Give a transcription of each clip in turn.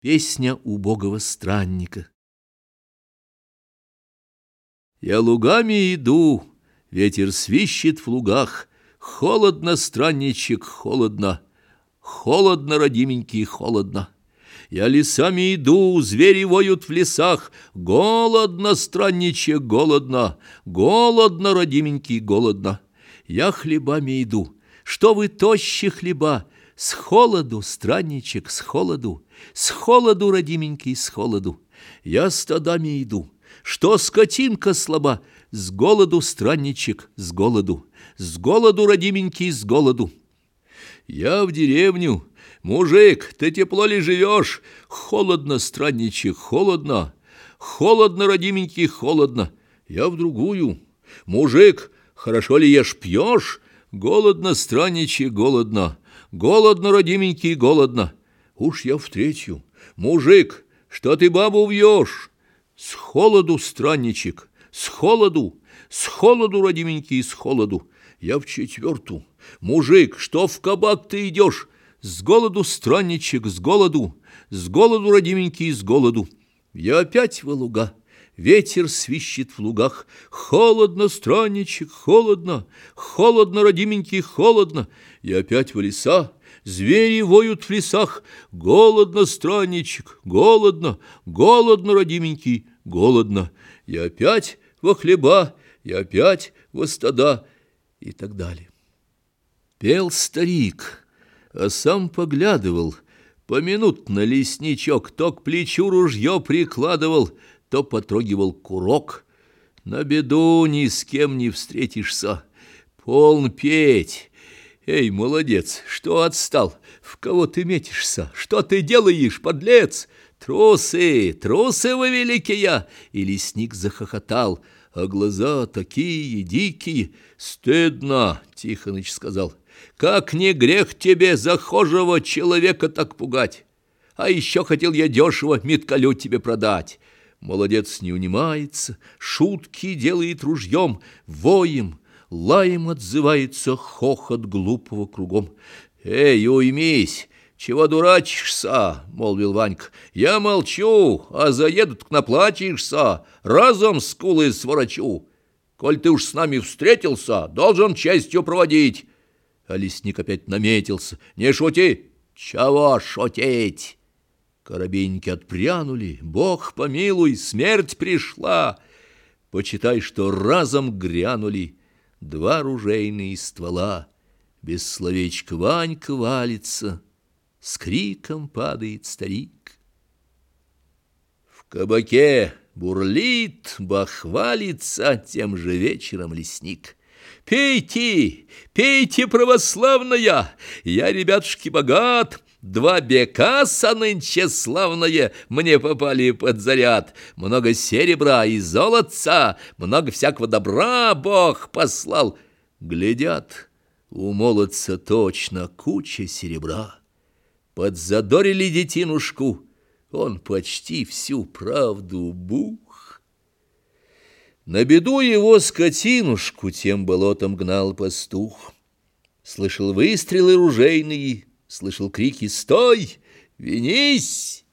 Песня убогого странника. Я лугами иду, ветер свищет в лугах, Холодно, странничек, холодно, Холодно, родименький, холодно. Я лесами иду, звери воют в лесах, Голодно, странничек, голодно, Голодно, родименький, голодно. Я хлебами иду, что вы тощи хлеба, с холоду, странничек, с холоду, С холоду, родименький, с холоду. Я стадами иду. Что скотинка слаба, С голоду, странничек, с голоду, С голоду, родименький, с голоду. Я в деревню. Мужик, ты тепло ли живешь? Холодно, странничек, холодно. Холодно, родименький, холодно. Я в другую. Мужик, хорошо ли ешь пьешь? Голодно, странничек, голодно. Голодно, родименький, голодно. Уж я в третью. Мужик, что ты бабу вьешь? С холоду, странничек, с холоду, с холоду, родименький, с холоду. Я в четверту. Мужик, что в кабак ты идешь? С голоду, странничек, с голоду, с голоду, родименький, с голоду. Я опять в луга. Ветер свищет в лугах. Холодно, странничек, холодно, холодно, родименький, холодно. И опять в леса. Звери воют в лесах. Голодно, странничек, голодно, голодно, родименький, голодно. И опять во хлеба, и опять во стада, и так далее. Пел старик, а сам поглядывал, поминутно лесничок то к плечу ружье прикладывал, то потрогивал курок. На беду ни с кем не встретишься. Полн петь. Эй, молодец, что отстал? В кого ты метишься? Что ты делаешь, подлец? Трусы, трусы вы великие! И лесник захохотал, а глаза такие дикие. Стыдно, Тихоныч сказал. Как не грех тебе захожего человека так пугать? А еще хотел я дешево меткалю тебе продать. Молодец не унимается, шутки делает ружьем, воем, лаем отзывается хохот глупого кругом. «Эй, уймись! Чего дурачишься?» — молвил Ванька. «Я молчу, а заедут, наплачешься, разом скулы сворачу. Коль ты уж с нами встретился, должен честью проводить». А лесник опять наметился. «Не шути!» «Чего шутить?» Коробейники отпрянули, Бог помилуй, смерть пришла. Почитай, что разом грянули два ружейные ствола. Без словечка Ванька валится, с криком падает старик. В кабаке бурлит, бахвалится тем же вечером лесник. «Пейте, пейте, православная, я, ребятушки, богат!» Два бекаса нынче славное мне попали под заряд. Много серебра и золотца, много всякого добра Бог послал. Глядят, у молодца точно куча серебра. Подзадорили детинушку, он почти всю правду бух. На беду его скотинушку тем болотом гнал пастух. Слышал выстрелы ружейные, слышал крики «Стой! Винись!»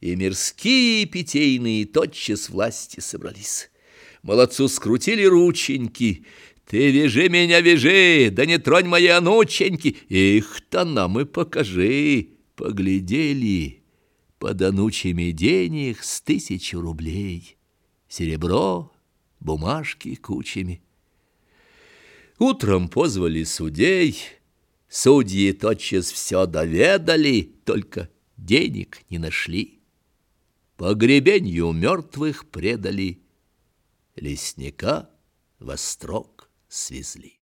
И мирские питейные тотчас власти собрались. Молодцу скрутили рученьки. «Ты вяжи меня, вяжи, да не тронь мои анученьки! Их-то нам и покажи!» Поглядели под анучами денег с тысячу рублей. Серебро, бумажки кучами. Утром позвали судей — Судьи тотчас все доведали, только денег не нашли. Погребенью мертвых предали, лесника во строк свезли.